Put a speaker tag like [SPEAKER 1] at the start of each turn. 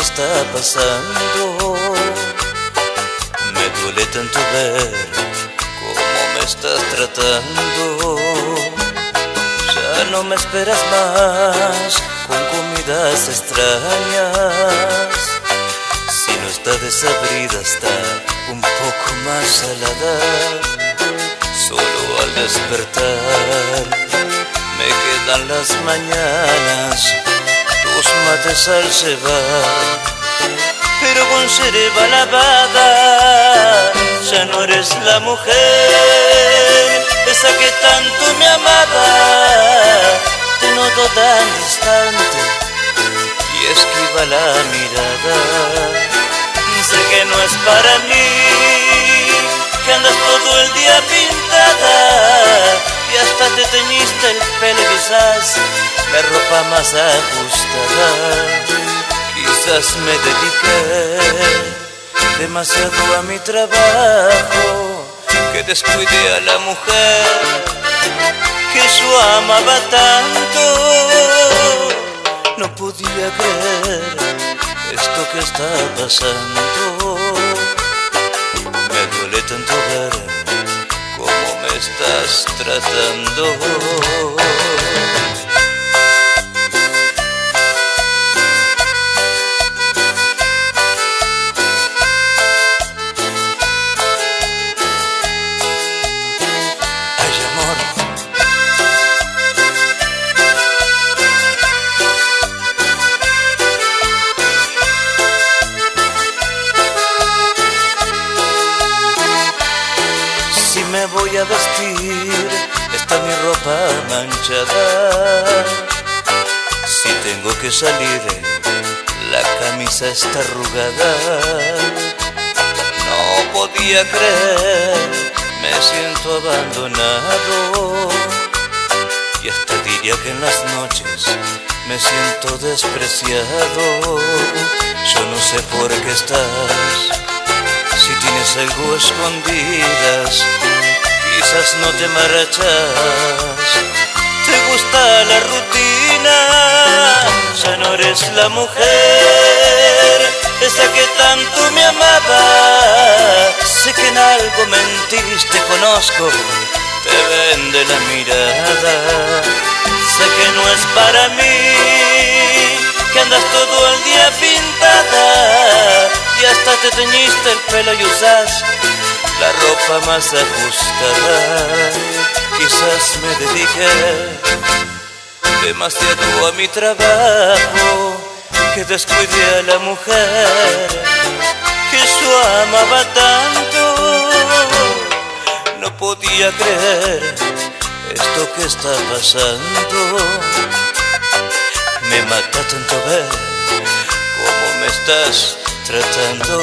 [SPEAKER 1] está pasando. Me duele tanto ver cómo me estás tratando. Ya no me esperas más con comidas extrañas. Si no está desabrida, está un poco más salada. Solo al despertar me quedan las mañanas tus mates al cebar, pero con cereva lavada ya no eres la mujer, esa que tanto me amaba, te noto tan distante y esquiva la mirada, sé que no es para mí, que andas todo el día pintada y hasta te teñiste el pelo quizás la ropa más ajustada. Quizás me dediqué demasiado a mi trabajo que descuide a la mujer que yo amaba tanto. No podía creer esto que está pasando. Me duele tanto ver estás tratando. A vestir, está mi ropa manchada. Si tengo que salir, la camisa está arrugada. No podía creer, me siento abandonado. Y hasta diría que en las noches me siento despreciado. Yo no sé por qué estás si tienes algo escondidas, quizás no te marchas. Te gusta la rutina, ya no eres la mujer, esa que tanto me amaba. Sé que en algo mentiste, conozco, te vende la mirada. Sé que no es para mí, que andas todo el día pintada y hasta te teñiste el pelo y usas la ropa más ajustada. Quizás me dediqué demasiado a mi trabajo, que descuide a la mujer que yo amaba tanto. No podía creer esto que está pasando. Me mata tanto ver cómo me estás tratando